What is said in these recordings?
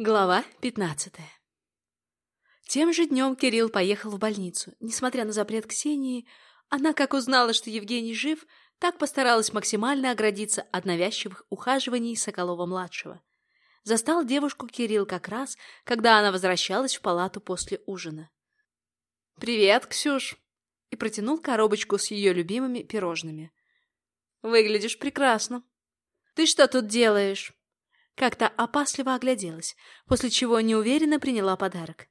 Глава пятнадцатая Тем же днем Кирилл поехал в больницу. Несмотря на запрет Ксении, она, как узнала, что Евгений жив, так постаралась максимально оградиться от навязчивых ухаживаний Соколова-младшего. Застал девушку Кирилл как раз, когда она возвращалась в палату после ужина. «Привет, Ксюш!» и протянул коробочку с ее любимыми пирожными. «Выглядишь прекрасно!» «Ты что тут делаешь?» Как-то опасливо огляделась, после чего неуверенно приняла подарок.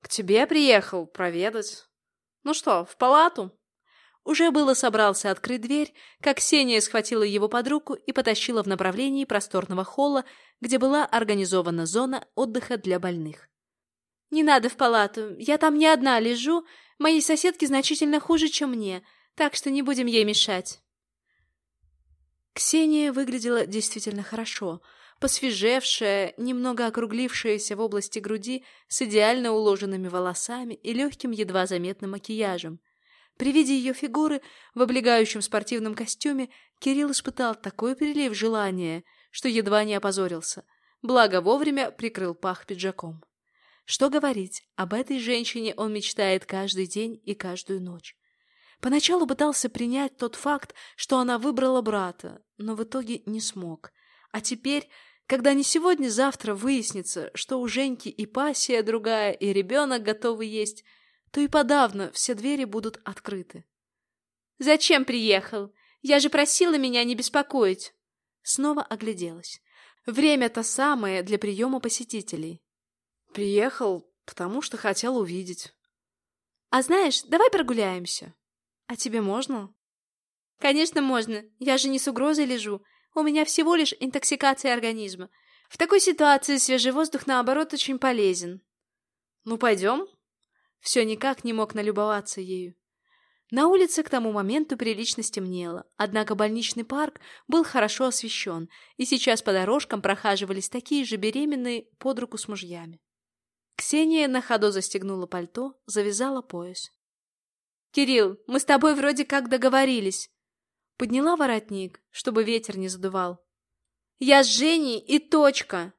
«К тебе приехал проведать. Ну что, в палату?» Уже было собрался открыть дверь, как Ксения схватила его под руку и потащила в направлении просторного холла, где была организована зона отдыха для больных. «Не надо в палату, я там не одна лежу, моей соседке значительно хуже, чем мне, так что не будем ей мешать». Ксения выглядела действительно хорошо — посвежевшая, немного округлившаяся в области груди, с идеально уложенными волосами и легким, едва заметным макияжем. При виде ее фигуры в облегающем спортивном костюме Кирилл испытал такой прилив желания, что едва не опозорился, благо вовремя прикрыл пах пиджаком. Что говорить, об этой женщине он мечтает каждый день и каждую ночь. Поначалу пытался принять тот факт, что она выбрала брата, но в итоге не смог. А теперь когда не сегодня-завтра выяснится, что у Женьки и пассия другая, и ребенок готовый есть, то и подавно все двери будут открыты. «Зачем приехал? Я же просила меня не беспокоить!» Снова огляделась. Время-то самое для приема посетителей. «Приехал, потому что хотел увидеть». «А знаешь, давай прогуляемся». «А тебе можно?» «Конечно можно. Я же не с угрозой лежу. У меня всего лишь интоксикация организма. В такой ситуации свежий воздух, наоборот, очень полезен. Ну, пойдем? Все никак не мог налюбоваться ею. На улице к тому моменту прилично стемнело, однако больничный парк был хорошо освещен, и сейчас по дорожкам прохаживались такие же беременные под руку с мужьями. Ксения на ходу застегнула пальто, завязала пояс. «Кирилл, мы с тобой вроде как договорились. Подняла воротник, чтобы ветер не задувал. «Я с Женей и точка!»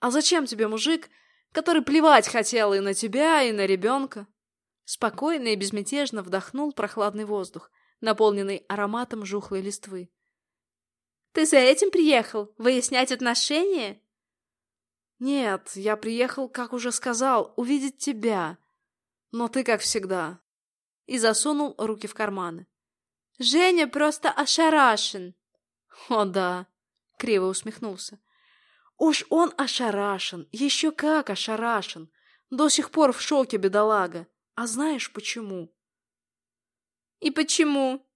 «А зачем тебе мужик, который плевать хотел и на тебя, и на ребенка?» Спокойно и безмятежно вдохнул прохладный воздух, наполненный ароматом жухлой листвы. «Ты за этим приехал? Выяснять отношения?» «Нет, я приехал, как уже сказал, увидеть тебя. Но ты, как всегда». И засунул руки в карманы. Женя просто ошарашен. О да, криво усмехнулся. Уж он ошарашен, еще как ошарашен. До сих пор в шоке, бедолага. А знаешь почему? И почему?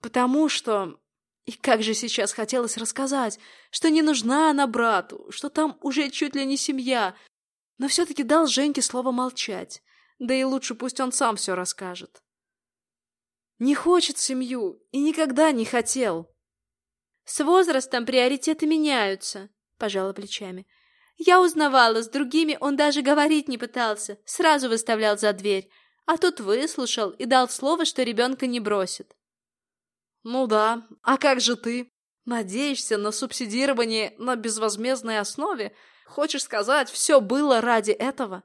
Потому что... И как же сейчас хотелось рассказать, что не нужна она брату, что там уже чуть ли не семья. Но все-таки дал Женьке слово молчать. Да и лучше пусть он сам все расскажет. Не хочет семью и никогда не хотел. С возрастом приоритеты меняются, пожала плечами. Я узнавала, с другими он даже говорить не пытался, сразу выставлял за дверь, а тут выслушал и дал слово, что ребенка не бросит. Ну да, а как же ты? Надеешься на субсидирование на безвозмездной основе? Хочешь сказать, все было ради этого?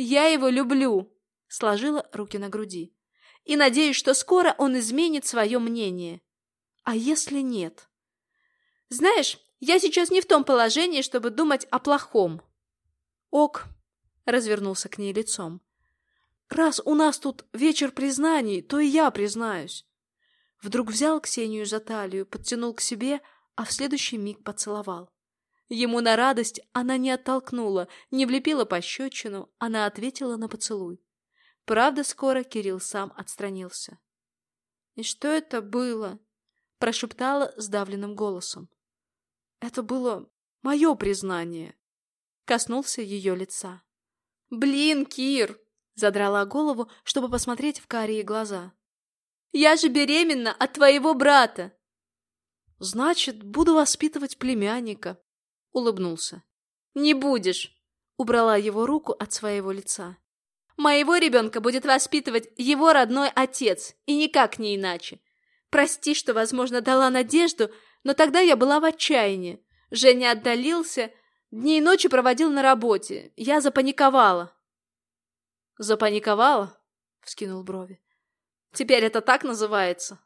Я его люблю, сложила руки на груди и надеюсь, что скоро он изменит свое мнение. А если нет? Знаешь, я сейчас не в том положении, чтобы думать о плохом. Ок, развернулся к ней лицом. Раз у нас тут вечер признаний, то и я признаюсь. Вдруг взял Ксению за талию, подтянул к себе, а в следующий миг поцеловал. Ему на радость она не оттолкнула, не влепила пощечину, она ответила на поцелуй. Правда, скоро Кирилл сам отстранился. «И что это было?» — прошептала сдавленным голосом. «Это было мое признание», — коснулся ее лица. «Блин, Кир!» — задрала голову, чтобы посмотреть в карие глаза. «Я же беременна от твоего брата!» «Значит, буду воспитывать племянника», — улыбнулся. «Не будешь!» — убрала его руку от своего лица. Моего ребенка будет воспитывать его родной отец, и никак не иначе. Прости, что, возможно, дала надежду, но тогда я была в отчаянии. Женя отдалился, Дни и ночи проводил на работе. Я запаниковала. Запаниковала? Вскинул брови. Теперь это так называется?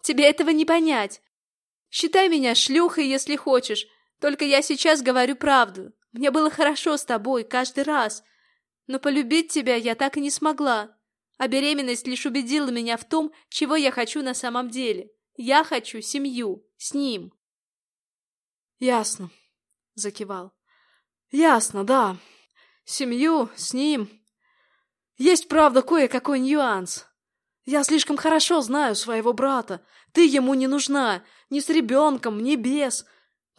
Тебе этого не понять. Считай меня шлюхой, если хочешь. Только я сейчас говорю правду. Мне было хорошо с тобой каждый раз. Но полюбить тебя я так и не смогла. А беременность лишь убедила меня в том, чего я хочу на самом деле. Я хочу семью. С ним. Ясно. Закивал. Ясно, да. Семью с ним. Есть, правда, кое-какой нюанс. Я слишком хорошо знаю своего брата. Ты ему не нужна. Ни с ребенком, ни без.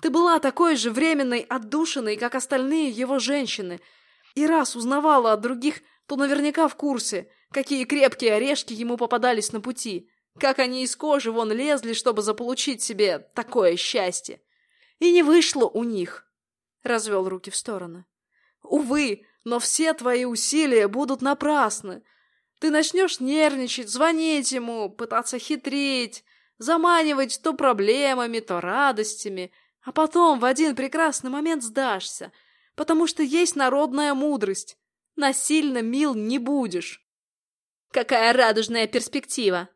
Ты была такой же временной отдушиной, как остальные его женщины. И раз узнавала от других, то наверняка в курсе, какие крепкие орешки ему попадались на пути. Как они из кожи вон лезли, чтобы заполучить себе такое счастье. И не вышло у них. Развел руки в стороны. Увы, но все твои усилия будут напрасны. Ты начнешь нервничать, звонить ему, пытаться хитрить, заманивать то проблемами, то радостями, а потом в один прекрасный момент сдашься, потому что есть народная мудрость. Насильно мил не будешь. Какая радужная перспектива!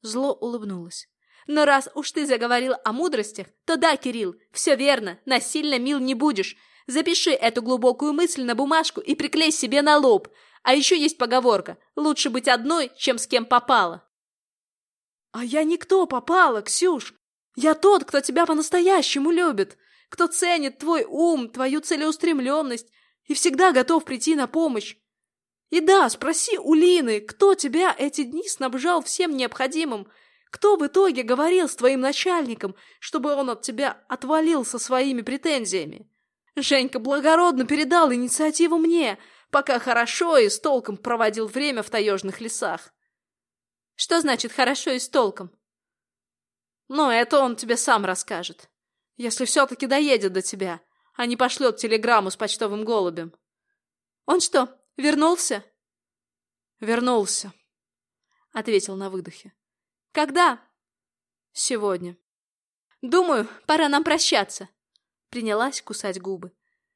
Зло улыбнулась. Но раз уж ты заговорил о мудростях, то да, Кирилл, все верно, насильно мил не будешь. Запиши эту глубокую мысль на бумажку и приклей себе на лоб. А еще есть поговорка «Лучше быть одной, чем с кем попало». «А я никто попала, Ксюш. Я тот, кто тебя по-настоящему любит, кто ценит твой ум, твою целеустремленность и всегда готов прийти на помощь. И да, спроси у Лины, кто тебя эти дни снабжал всем необходимым, кто в итоге говорил с твоим начальником, чтобы он от тебя отвалил со своими претензиями? Женька благородно передал инициативу мне, пока хорошо и с толком проводил время в таежных лесах. Что значит «хорошо и с толком»? Ну, это он тебе сам расскажет. Если все-таки доедет до тебя, а не пошлет телеграмму с почтовым голубем. Он что, вернулся? Вернулся, — ответил на выдохе. Когда? Сегодня. Думаю, пора нам прощаться. Принялась кусать губы.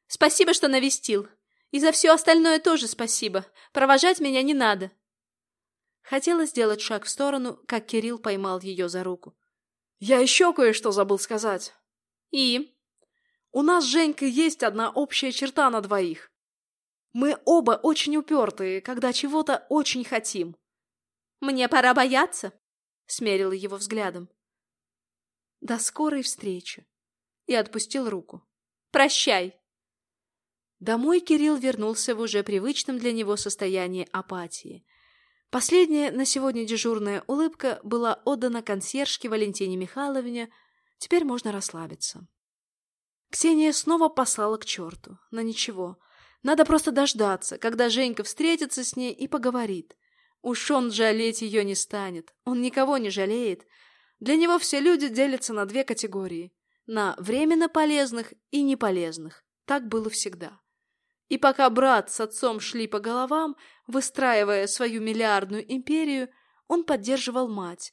Спасибо, что навестил. И за все остальное тоже спасибо. Провожать меня не надо. Хотела сделать шаг в сторону, как Кирилл поймал ее за руку. Я еще кое-что забыл сказать. И? У нас с Женькой есть одна общая черта на двоих. Мы оба очень упертые, когда чего-то очень хотим. Мне пора бояться? смерила его взглядом. До скорой встречи. И отпустил руку. Прощай. Домой Кирилл вернулся в уже привычном для него состоянии апатии. Последняя на сегодня дежурная улыбка была отдана консьержке Валентине Михайловне. Теперь можно расслабиться. Ксения снова послала к черту. Но ничего. Надо просто дождаться, когда Женька встретится с ней и поговорит. Уж он жалеть ее не станет. Он никого не жалеет. Для него все люди делятся на две категории. На временно полезных и неполезных. Так было всегда. И пока брат с отцом шли по головам, выстраивая свою миллиардную империю, он поддерживал мать,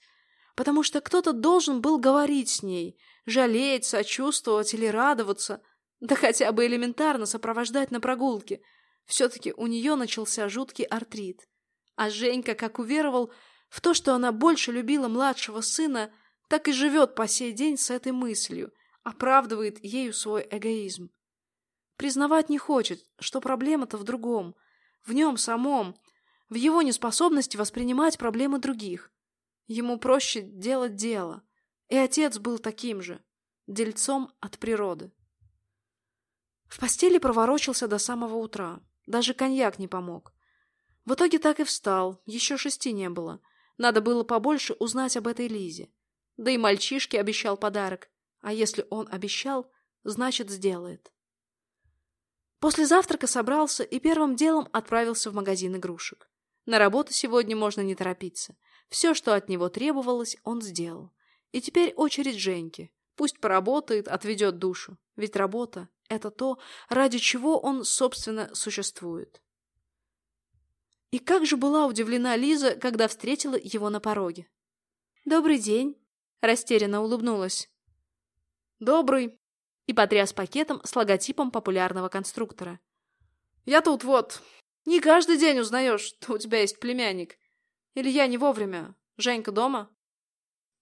потому что кто-то должен был говорить с ней, жалеть, сочувствовать или радоваться, да хотя бы элементарно сопровождать на прогулке. Все-таки у нее начался жуткий артрит. А Женька, как уверовал в то, что она больше любила младшего сына, так и живет по сей день с этой мыслью, оправдывает ею свой эгоизм. Признавать не хочет, что проблема-то в другом, в нем самом, в его неспособности воспринимать проблемы других. Ему проще делать дело. И отец был таким же, дельцом от природы. В постели проворочился до самого утра. Даже коньяк не помог. В итоге так и встал, еще шести не было. Надо было побольше узнать об этой Лизе. Да и мальчишке обещал подарок. А если он обещал, значит сделает. После завтрака собрался и первым делом отправился в магазин игрушек. На работу сегодня можно не торопиться. Все, что от него требовалось, он сделал. И теперь очередь Женьки. Пусть поработает, отведет душу. Ведь работа — это то, ради чего он, собственно, существует. И как же была удивлена Лиза, когда встретила его на пороге. «Добрый день», — растерянно улыбнулась. «Добрый», и потряс пакетом с логотипом популярного конструктора. «Я тут вот. Не каждый день узнаешь, что у тебя есть племянник. Или я не вовремя. Женька дома?»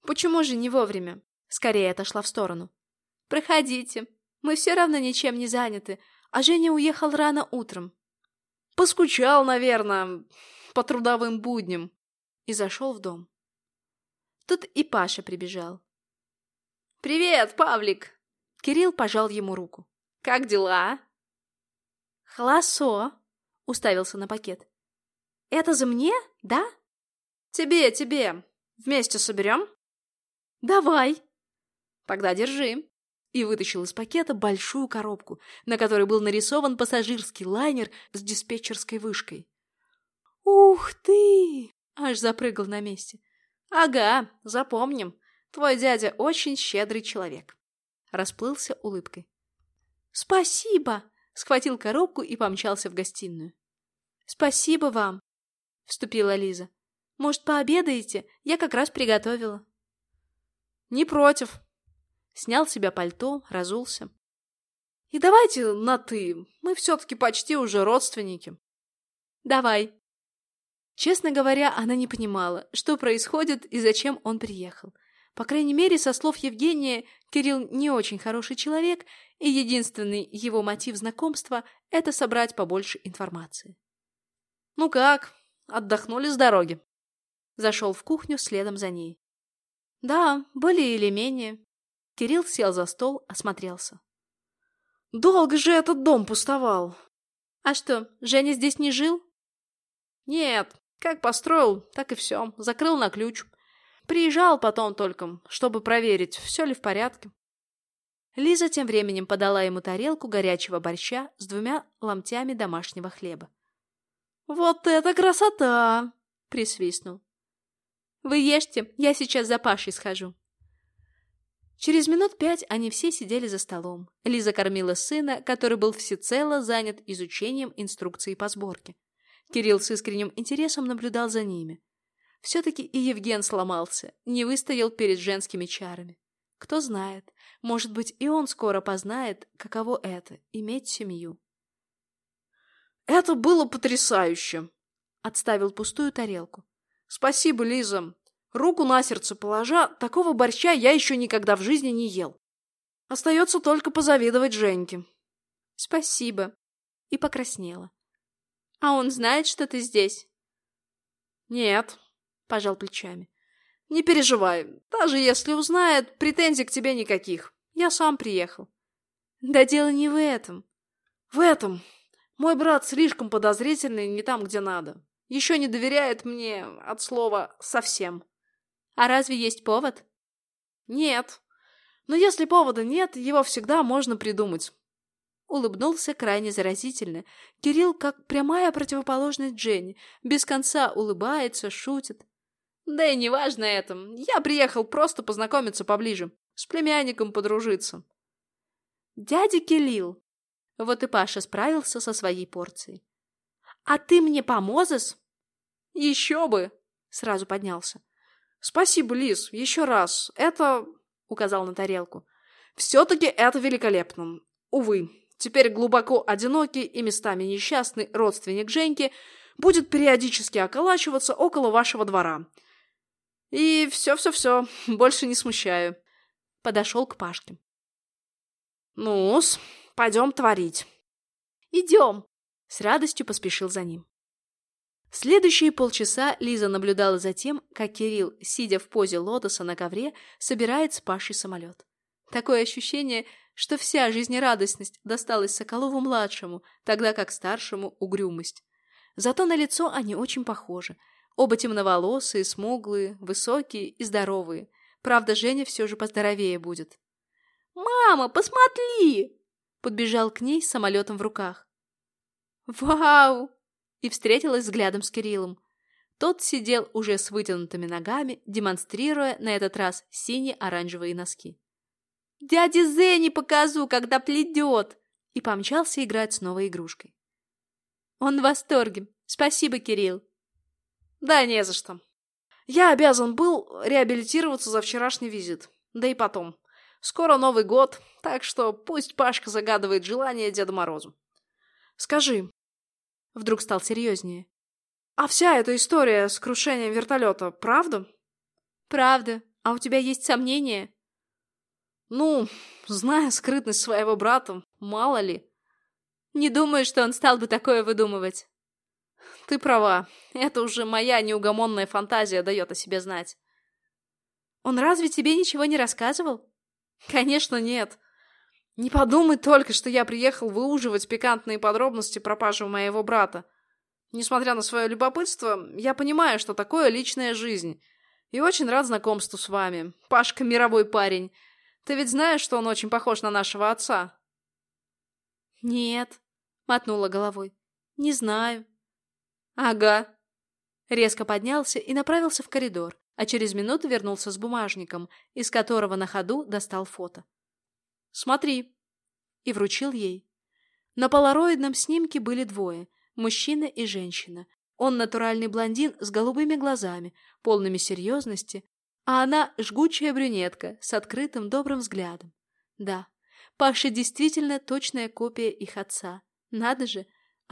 «Почему же не вовремя?» Скорее отошла в сторону. «Проходите. Мы все равно ничем не заняты, а Женя уехал рано утром». «Поскучал, наверное, по трудовым будням». И зашел в дом. Тут и Паша прибежал. «Привет, Павлик!» Кирилл пожал ему руку. «Как дела?» «Холосо!» — уставился на пакет. «Это за мне, да?» «Тебе, тебе. Вместе соберем?» «Давай!» «Тогда держи!» И вытащил из пакета большую коробку, на которой был нарисован пассажирский лайнер с диспетчерской вышкой. «Ух ты!» — аж запрыгал на месте. «Ага, запомним. Твой дядя очень щедрый человек». Расплылся улыбкой. «Спасибо!» — схватил коробку и помчался в гостиную. «Спасибо вам!» — вступила Лиза. «Может, пообедаете? Я как раз приготовила». «Не против». Снял с себя пальто, разулся. «И давайте на «ты». Мы все-таки почти уже родственники». «Давай». Честно говоря, она не понимала, что происходит и зачем он приехал. По крайней мере, со слов Евгения, Кирилл не очень хороший человек, и единственный его мотив знакомства – это собрать побольше информации. «Ну как? Отдохнули с дороги?» Зашел в кухню следом за ней. «Да, более или менее». Кирилл сел за стол, осмотрелся. «Долго же этот дом пустовал!» «А что, Женя здесь не жил?» «Нет, как построил, так и все. Закрыл на ключ. Приезжал потом только, чтобы проверить, все ли в порядке». Лиза тем временем подала ему тарелку горячего борща с двумя ломтями домашнего хлеба. «Вот это красота!» — присвистнул. Вы ешьте, я сейчас за Пашей схожу. Через минут пять они все сидели за столом. Лиза кормила сына, который был всецело занят изучением инструкции по сборке. Кирилл с искренним интересом наблюдал за ними. Все-таки и Евген сломался, не выстоял перед женскими чарами. Кто знает, может быть, и он скоро познает, каково это — иметь семью. «Это было потрясающе!» — отставил пустую тарелку. Спасибо, Лиза. Руку на сердце положа, такого борща я еще никогда в жизни не ел. Остается только позавидовать Женьке. Спасибо. И покраснела. А он знает, что ты здесь? Нет, пожал плечами. Не переживай. Даже если узнает, претензий к тебе никаких. Я сам приехал. Да дело не в этом. В этом. Мой брат слишком подозрительный не там, где надо. Еще не доверяет мне от слова «совсем». А разве есть повод? Нет. Но если повода нет, его всегда можно придумать. Улыбнулся крайне заразительно. Кирилл, как прямая противоположность Дженни, без конца улыбается, шутит. Да и не важно это. Я приехал просто познакомиться поближе. С племянником подружиться. Дядя Кирилл. Вот и Паша справился со своей порцией. А ты мне поможешь? Еще бы! Сразу поднялся. Спасибо, Лиз, еще раз. Это... Указал на тарелку. Все-таки это великолепно. Увы, теперь глубоко одинокий и местами несчастный родственник Женьки будет периодически околачиваться около вашего двора. И все-все-все, больше не смущаю. Подошел к Пашке. Ну-с, пойдем творить. Идем. С радостью поспешил за ним. Следующие полчаса Лиза наблюдала за тем, как Кирилл, сидя в позе лотоса на ковре, собирает с Пашей самолет. Такое ощущение, что вся жизнерадостность досталась Соколову-младшему, тогда как старшему — угрюмость. Зато на лицо они очень похожи. Оба темноволосые, смуглые, высокие и здоровые. Правда, Женя все же поздоровее будет. «Мама, посмотри!» Подбежал к ней с самолетом в руках. «Вау!» и встретилась взглядом с Кириллом. Тот сидел уже с вытянутыми ногами, демонстрируя на этот раз синие-оранжевые носки. «Дяде Зене покажу, когда пледет!» и помчался играть с новой игрушкой. Он в восторге. Спасибо, Кирилл. Да, не за что. Я обязан был реабилитироваться за вчерашний визит. Да и потом. Скоро Новый год, так что пусть Пашка загадывает желание Деду Морозу. Скажи, вдруг стал серьезнее, а вся эта история с крушением вертолета, правда? Правда. А у тебя есть сомнения? Ну, зная скрытность своего брата, мало ли. Не думаю, что он стал бы такое выдумывать. Ты права. Это уже моя неугомонная фантазия дает о себе знать. Он разве тебе ничего не рассказывал? Конечно, нет. Не подумай только, что я приехал выуживать пикантные подробности пропажи моего брата. Несмотря на свое любопытство, я понимаю, что такое личная жизнь. И очень рад знакомству с вами. Пашка мировой парень. Ты ведь знаешь, что он очень похож на нашего отца? Нет, мотнула головой. Не знаю. Ага. Резко поднялся и направился в коридор, а через минуту вернулся с бумажником, из которого на ходу достал фото. «Смотри!» и вручил ей. На полароидном снимке были двое – мужчина и женщина. Он натуральный блондин с голубыми глазами, полными серьезности, а она – жгучая брюнетка с открытым добрым взглядом. Да, Паша действительно точная копия их отца. Надо же,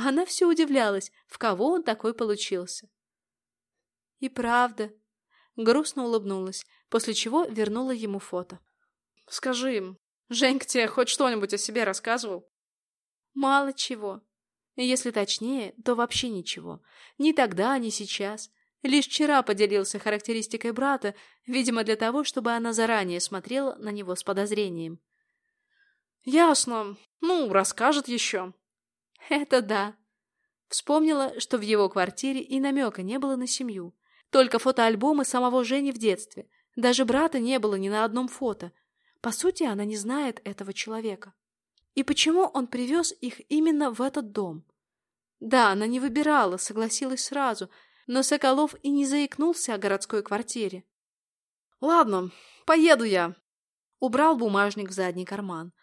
она все удивлялась, в кого он такой получился. И правда, грустно улыбнулась, после чего вернула ему фото. «Скажи им, Женька тебе хоть что-нибудь о себе рассказывал?» «Мало чего. Если точнее, то вообще ничего. Ни тогда, ни сейчас. Лишь вчера поделился характеристикой брата, видимо, для того, чтобы она заранее смотрела на него с подозрением. «Ясно. Ну, расскажет еще». «Это да». Вспомнила, что в его квартире и намека не было на семью. Только фотоальбомы самого Жени в детстве. Даже брата не было ни на одном фото. По сути, она не знает этого человека. И почему он привез их именно в этот дом? Да, она не выбирала, согласилась сразу, но Соколов и не заикнулся о городской квартире. «Ладно, поеду я», — убрал бумажник в задний карман.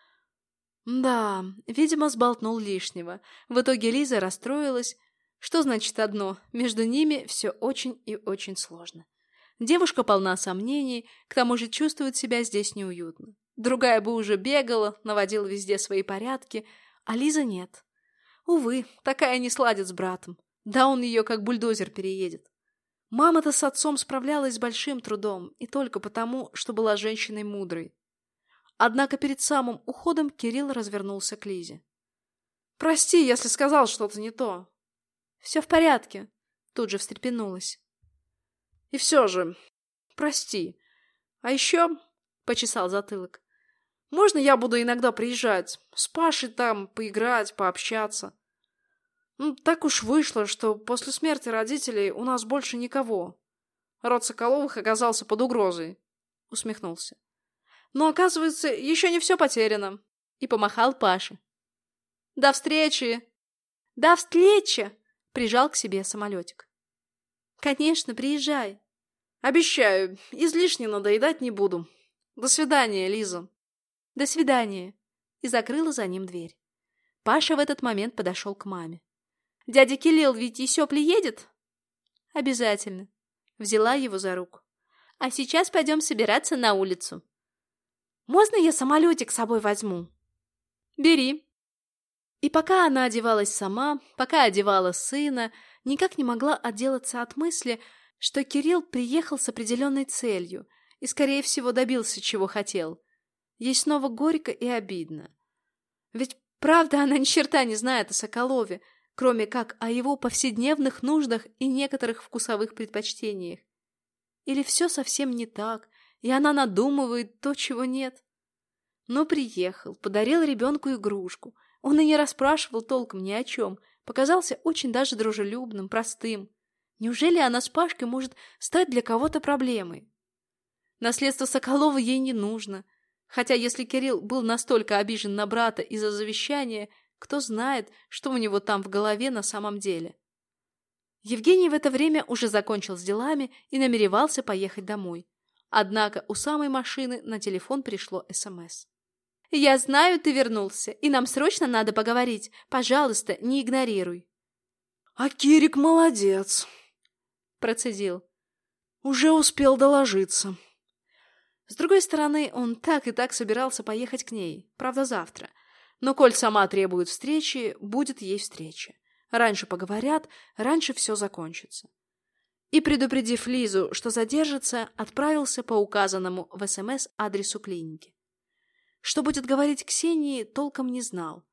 Да, видимо, сболтнул лишнего. В итоге Лиза расстроилась. Что значит одно? Между ними все очень и очень сложно. Девушка полна сомнений, к тому же чувствует себя здесь неуютно. Другая бы уже бегала, наводила везде свои порядки, а Лиза нет. Увы, такая не сладит с братом. Да он ее как бульдозер переедет. Мама-то с отцом справлялась с большим трудом, и только потому, что была женщиной мудрой. Однако перед самым уходом Кирилл развернулся к Лизе. «Прости, если сказал что-то не то». «Все в порядке», — тут же встрепенулась. «И все же, прости. А еще...» — почесал затылок. «Можно я буду иногда приезжать? С Пашей там поиграть, пообщаться?» ну, «Так уж вышло, что после смерти родителей у нас больше никого. Род Соколовых оказался под угрозой», — усмехнулся. Но, оказывается, еще не все потеряно. И помахал Паше. До встречи! До встречи! Прижал к себе самолетик. Конечно, приезжай. Обещаю, излишне надоедать не буду. До свидания, Лиза. До свидания. И закрыла за ним дверь. Паша в этот момент подошел к маме. «Дядя Кирилл ведь еще приедет?» «Обязательно». Взяла его за руку. «А сейчас пойдем собираться на улицу». Можно я самолетик с собой возьму? Бери. И пока она одевалась сама, пока одевала сына, никак не могла отделаться от мысли, что Кирилл приехал с определенной целью и, скорее всего, добился, чего хотел. Ей снова горько и обидно. Ведь правда она ни черта не знает о Соколове, кроме как о его повседневных нуждах и некоторых вкусовых предпочтениях. Или все совсем не так, и она надумывает то, чего нет. Но приехал, подарил ребенку игрушку. Он и не расспрашивал толком ни о чем. Показался очень даже дружелюбным, простым. Неужели она с Пашкой может стать для кого-то проблемой? Наследство Соколова ей не нужно. Хотя если Кирилл был настолько обижен на брата из-за завещания, кто знает, что у него там в голове на самом деле. Евгений в это время уже закончил с делами и намеревался поехать домой. Однако у самой машины на телефон пришло СМС. «Я знаю, ты вернулся, и нам срочно надо поговорить. Пожалуйста, не игнорируй». «А Кирик молодец», — процедил. «Уже успел доложиться. С другой стороны, он так и так собирался поехать к ней, правда, завтра. Но коль сама требует встречи, будет ей встреча. Раньше поговорят, раньше все закончится. И, предупредив Лизу, что задержится, отправился по указанному в СМС адресу клиники. Что будет говорить Ксении, толком не знал.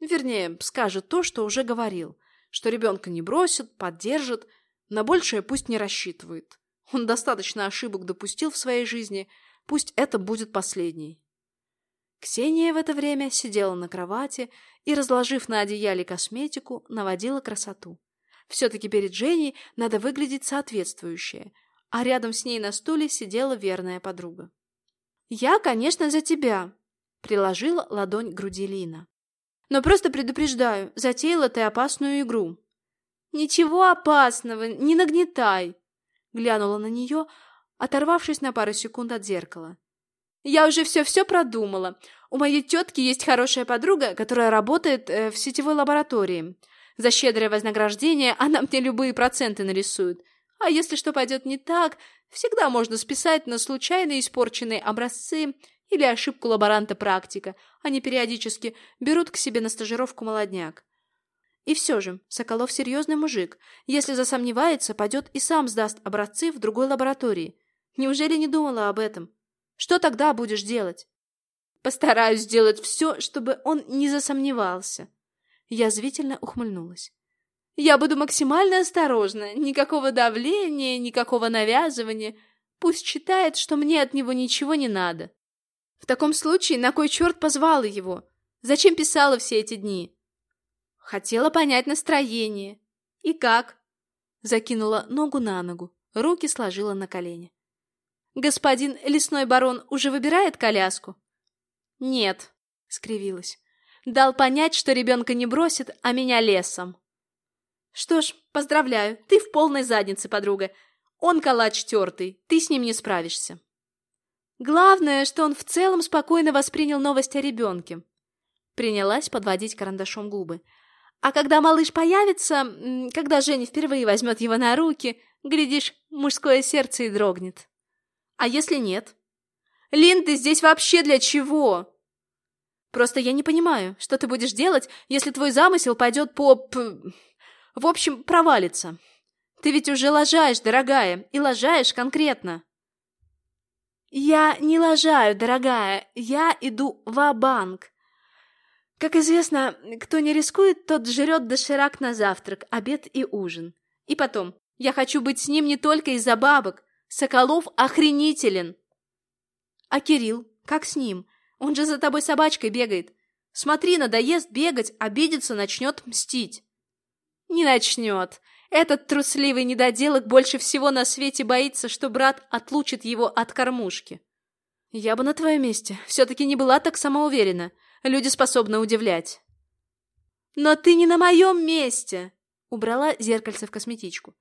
Вернее, скажет то, что уже говорил, что ребенка не бросит, поддержит, на большее пусть не рассчитывает. Он достаточно ошибок допустил в своей жизни, пусть это будет последней. Ксения в это время сидела на кровати и, разложив на одеяле косметику, наводила красоту. Все-таки перед Женей надо выглядеть соответствующе, а рядом с ней на стуле сидела верная подруга. «Я, конечно, за тебя», — приложила ладонь к груди Лина. «Но просто предупреждаю, затеяла ты опасную игру». «Ничего опасного, не нагнетай», — глянула на нее, оторвавшись на пару секунд от зеркала. Я уже все-все продумала. У моей тетки есть хорошая подруга, которая работает э, в сетевой лаборатории. За щедрое вознаграждение она мне любые проценты нарисует. А если что пойдет не так, всегда можно списать на случайно испорченные образцы или ошибку лаборанта-практика. Они периодически берут к себе на стажировку молодняк. И все же, Соколов серьезный мужик. Если засомневается, пойдет и сам сдаст образцы в другой лаборатории. Неужели не думала об этом? Что тогда будешь делать? Постараюсь сделать все, чтобы он не засомневался. Я звительно ухмыльнулась. Я буду максимально осторожна. Никакого давления, никакого навязывания. Пусть считает, что мне от него ничего не надо. В таком случае, на кой черт позвала его? Зачем писала все эти дни? Хотела понять настроение. И как? Закинула ногу на ногу, руки сложила на колени. Господин лесной барон уже выбирает коляску? Нет, скривилась. Дал понять, что ребенка не бросит, а меня лесом. Что ж, поздравляю, ты в полной заднице, подруга. Он калач тертый, ты с ним не справишься. Главное, что он в целом спокойно воспринял новость о ребенке. Принялась подводить карандашом губы. А когда малыш появится, когда Женя впервые возьмет его на руки, глядишь, мужское сердце и дрогнет. А если нет? Лин, ты здесь вообще для чего? Просто я не понимаю, что ты будешь делать, если твой замысел пойдет по... В общем, провалится. Ты ведь уже лажаешь, дорогая, и лажаешь конкретно. Я не лажаю, дорогая, я иду в банк Как известно, кто не рискует, тот жрет доширак на завтрак, обед и ужин. И потом, я хочу быть с ним не только из-за бабок, Соколов охренителен. А Кирилл? Как с ним? Он же за тобой собачкой бегает. Смотри, надоест бегать, обидится, начнет мстить. Не начнет. Этот трусливый недоделок больше всего на свете боится, что брат отлучит его от кормушки. Я бы на твоем месте все-таки не была так самоуверена. Люди способны удивлять. Но ты не на моем месте. Убрала зеркальце в косметичку.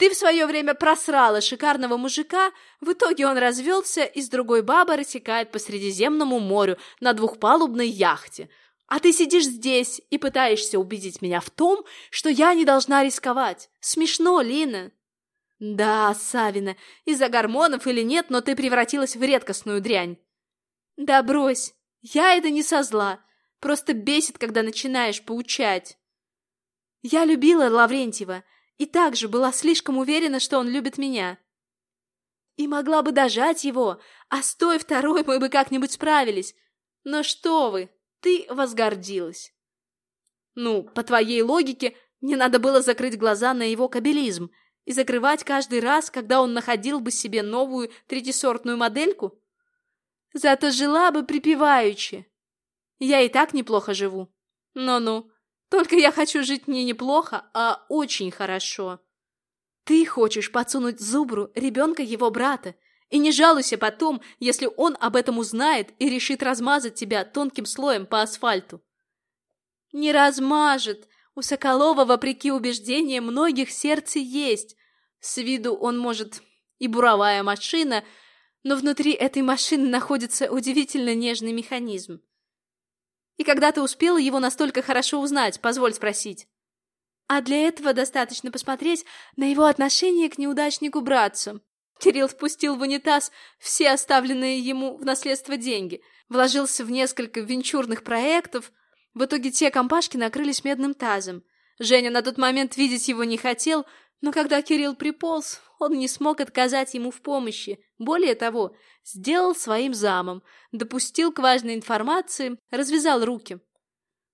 Ты в свое время просрала шикарного мужика, в итоге он развелся и с другой бабой рассекает по Средиземному морю на двухпалубной яхте. А ты сидишь здесь и пытаешься убедить меня в том, что я не должна рисковать. Смешно, Лина. Да, Савина, из-за гормонов или нет, но ты превратилась в редкостную дрянь. Да брось, я это не со зла. Просто бесит, когда начинаешь поучать. Я любила Лаврентьева, и также была слишком уверена, что он любит меня. И могла бы дожать его, а с той второй мы бы как-нибудь справились. Но что вы, ты возгордилась. Ну, по твоей логике, мне надо было закрыть глаза на его кабелизм и закрывать каждый раз, когда он находил бы себе новую третисортную модельку. Зато жила бы припеваючи. Я и так неплохо живу. Ну-ну, только я хочу жить не неплохо, а очень хорошо. Ты хочешь подсунуть Зубру ребенка его брата, и не жалуйся потом, если он об этом узнает и решит размазать тебя тонким слоем по асфальту. Не размажет. У Соколова, вопреки убеждениям многих, сердце есть. С виду он, может, и буровая машина, но внутри этой машины находится удивительно нежный механизм. И когда ты успела его настолько хорошо узнать, позволь спросить? А для этого достаточно посмотреть на его отношение к неудачнику-братцу. Кирилл впустил в унитаз все оставленные ему в наследство деньги, вложился в несколько венчурных проектов. В итоге те компашки накрылись медным тазом. Женя на тот момент видеть его не хотел, но когда Кирилл приполз, он не смог отказать ему в помощи. Более того, сделал своим замом, допустил к важной информации, развязал руки.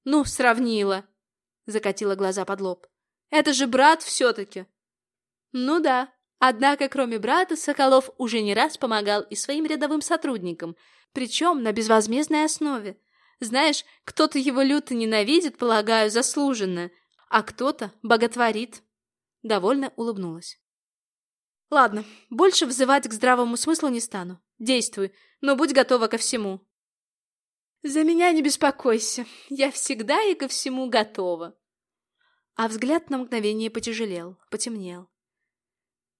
«Ну, сравнила», — закатила глаза под лоб. «Это же брат все-таки». «Ну да». Однако, кроме брата, Соколов уже не раз помогал и своим рядовым сотрудникам, причем на безвозмездной основе. Знаешь, кто-то его люто ненавидит, полагаю, заслуженно, а кто-то боготворит. Довольно улыбнулась. Ладно, больше взывать к здравому смыслу не стану. Действуй, но будь готова ко всему. За меня не беспокойся, я всегда и ко всему готова. А взгляд на мгновение потяжелел, потемнел.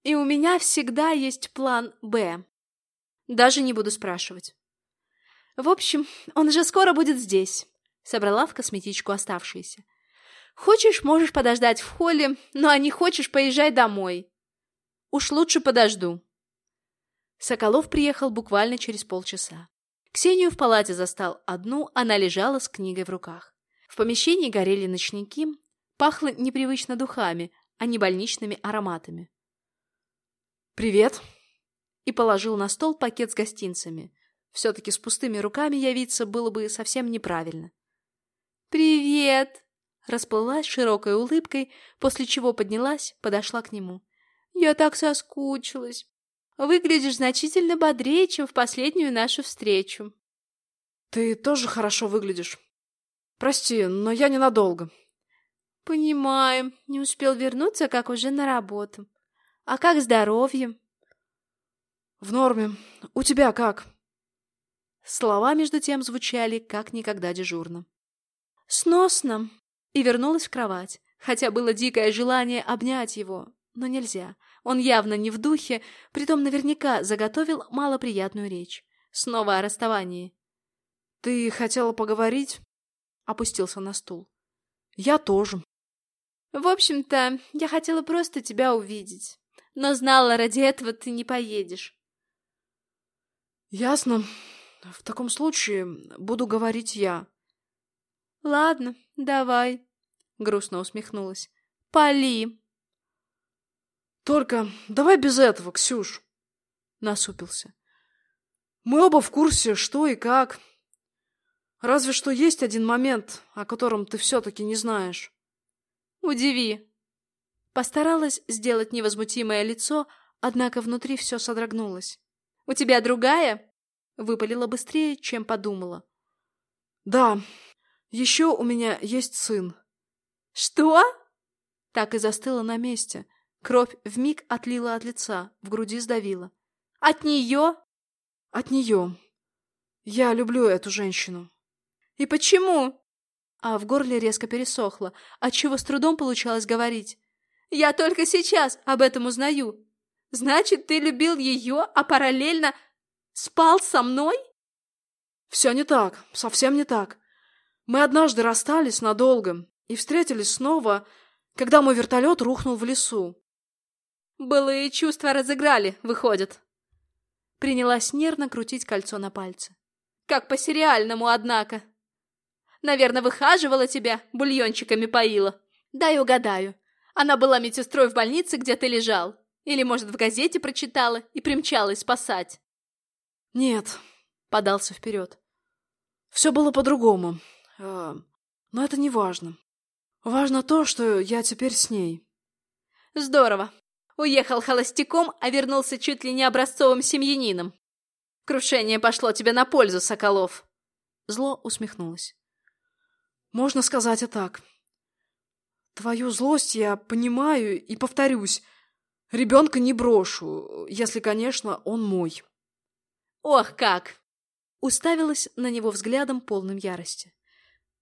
И у меня всегда есть план «Б». Даже не буду спрашивать. В общем, он же скоро будет здесь. Собрала в косметичку оставшиеся. Хочешь, можешь подождать в холле, но а не хочешь, поезжай домой. Уж лучше подожду. Соколов приехал буквально через полчаса. Ксению в палате застал одну, она лежала с книгой в руках. В помещении горели ночники, пахло непривычно духами, а не больничными ароматами. «Привет!» И положил на стол пакет с гостинцами. Все-таки с пустыми руками явиться было бы совсем неправильно. «Привет!» Расплылась широкой улыбкой, после чего поднялась, подошла к нему. «Я так соскучилась. Выглядишь значительно бодрее, чем в последнюю нашу встречу». «Ты тоже хорошо выглядишь. Прости, но я ненадолго». «Понимаю. Не успел вернуться, как уже на работу. А как здоровье?» «В норме. У тебя как?» Слова между тем звучали как никогда дежурно. «Сносно и вернулась в кровать, хотя было дикое желание обнять его, но нельзя. Он явно не в духе, притом наверняка заготовил малоприятную речь. Снова о расставании. «Ты хотела поговорить?» Опустился на стул. «Я тоже». «В общем-то, я хотела просто тебя увидеть, но знала, ради этого ты не поедешь». «Ясно. В таком случае буду говорить я». «Ладно, давай», — грустно усмехнулась. «Пали!» «Только давай без этого, Ксюш!» — насупился. «Мы оба в курсе, что и как. Разве что есть один момент, о котором ты все-таки не знаешь». «Удиви!» Постаралась сделать невозмутимое лицо, однако внутри все содрогнулось. «У тебя другая?» — выпалила быстрее, чем подумала. «Да, еще у меня есть сын». «Что?» Так и застыла на месте. Кровь вмиг отлила от лица, в груди сдавила. «От нее?» «От нее. Я люблю эту женщину». «И почему?» А в горле резко пересохло, отчего с трудом получалось говорить. «Я только сейчас об этом узнаю. Значит, ты любил ее, а параллельно спал со мной?» «Все не так, совсем не так. Мы однажды расстались надолго, и встретились снова, когда мой вертолет рухнул в лесу. Былые чувства разыграли, выходит. Принялась нервно крутить кольцо на пальце. Как по-сериальному, однако. Наверное, выхаживала тебя, бульончиками поила. Дай угадаю. Она была медсестрой в больнице, где ты лежал. Или, может, в газете прочитала и примчалась спасать. Нет, подался вперед. Все было по-другому. А, но это не важно. Важно то, что я теперь с ней. Здорово. Уехал холостяком, а вернулся чуть ли не образцовым семьянином. Крушение пошло тебе на пользу, Соколов. Зло усмехнулась. Можно сказать и так. Твою злость я понимаю и повторюсь. Ребенка не брошу, если, конечно, он мой. Ох, как! Уставилась на него взглядом полным ярости.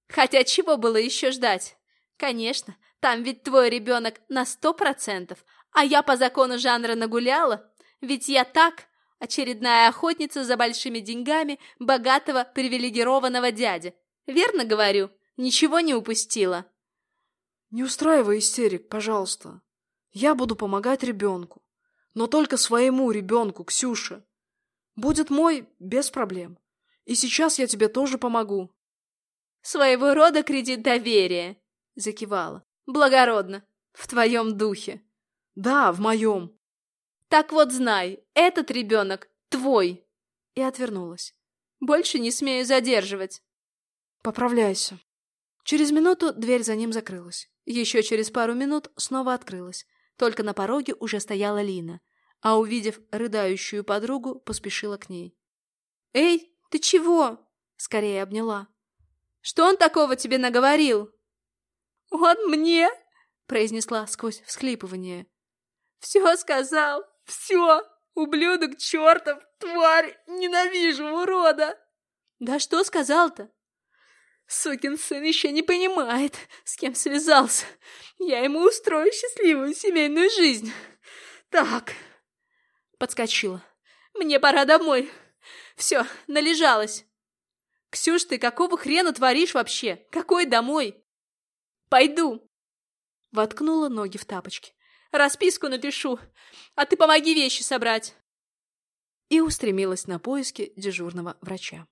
Хотя чего было еще ждать? Конечно, там ведь твой ребенок на сто процентов, а я по закону жанра нагуляла. Ведь я так, очередная охотница за большими деньгами богатого привилегированного дяди. Верно говорю? Ничего не упустила. Не устраивай истерик, пожалуйста. Я буду помогать ребенку. Но только своему ребенку, Ксюша. Будет мой без проблем. И сейчас я тебе тоже помогу. Своего рода кредит доверия, закивала. Благородно. В твоем духе. Да, в моем. Так вот знай, этот ребенок твой. И отвернулась. Больше не смею задерживать. Поправляйся. Через минуту дверь за ним закрылась. Еще через пару минут снова открылась. Только на пороге уже стояла Лина, а, увидев рыдающую подругу, поспешила к ней. «Эй, ты чего?» Скорее обняла. «Что он такого тебе наговорил?» «Он мне?» произнесла сквозь всхлипывание. «Все сказал! Все! Ублюдок чертов! Тварь! Ненавижу, урода!» «Да что сказал-то?» Сукин сын еще не понимает, с кем связался. Я ему устрою счастливую семейную жизнь. Так. Подскочила. Мне пора домой. Все, належалась. Ксюш, ты какого хрена творишь вообще? Какой домой? Пойду. Воткнула ноги в тапочки. Расписку напишу, а ты помоги вещи собрать. И устремилась на поиски дежурного врача.